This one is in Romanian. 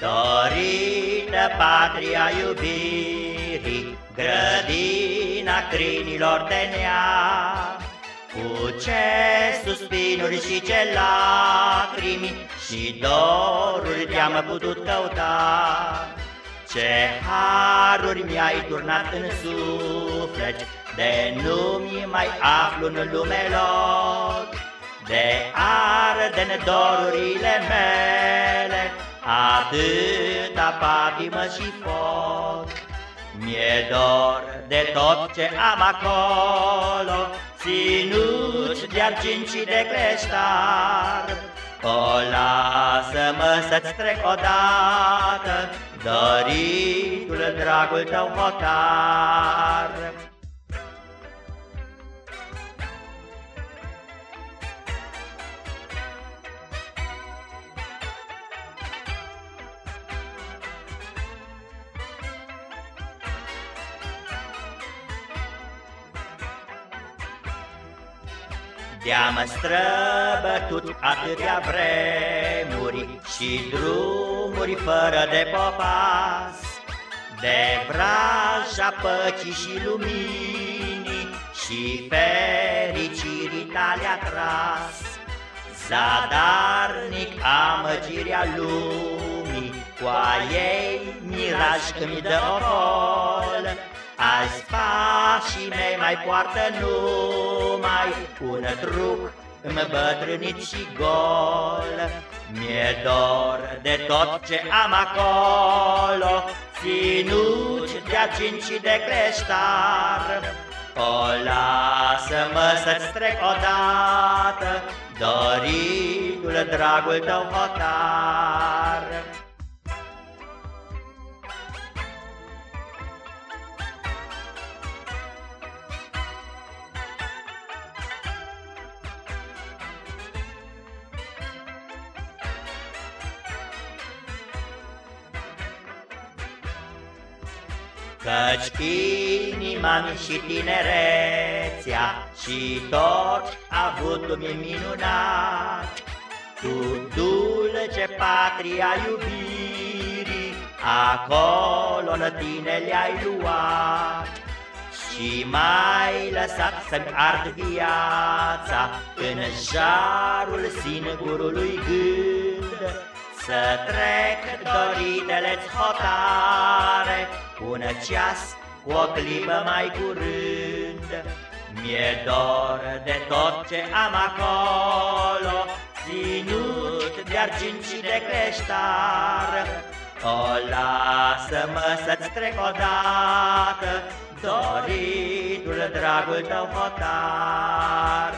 Dorită patria iubirii, grădina crinilor de nea, Cu ce suspinuri și ce lacrimi și doruri te-am putut căuta, Ce haruri mi-ai turnat în suflet, de nu-mi mai aflu în lume loc, De arde dorurile mele, atâta patimă și foc. Mi-e dor de tot ce am acolo, ținuți de argint și de creștar. O, lasă-mă să-ți trec odată, doritul dragul tău hotar. De-am străbătut atâtea vremuri Și drumuri fără de popas. De vraja păcii și luminii Și fericirii tale atras Zadarnic amăgirea lumii Cu a ei miraj îmi dă ocol Azi pașii mei mai poartă numai un truc îmbătrânit și gol. Mi-e dor de tot ce am acolo, ținuci de argint și de creștar. O, lasă-mă să-ți trec odată, doritul dragul tău hotar. Căci inima și tinerețea Și tot avutul mi minunat. Tu dulce patria iubirii Acolo în tine le-ai luat. Și mai lăsat să-mi ard viața În jarul singurului gând. Să trec doritele-ți hotare un ceas cu o clipă mai curând. Mi-e dor de tot ce am acolo Ținut de argint și de creștar. O, lasă-mă să-ți trec odată Doritul dragul tău hotar